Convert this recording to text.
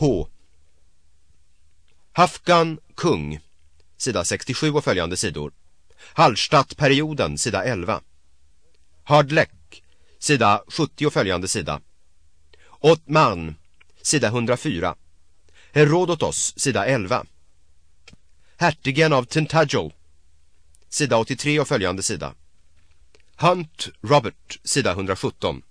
H. Hafgan kung, sida 67 och följande sidor. Hallstattperioden, sida 11. Hardleck, sida 70 och följande sida. Ottman, sida 104. Herodotos, sida 11. Hertigen av Tintagel, sida 83 och följande sida. Hunt Robert, sida 117.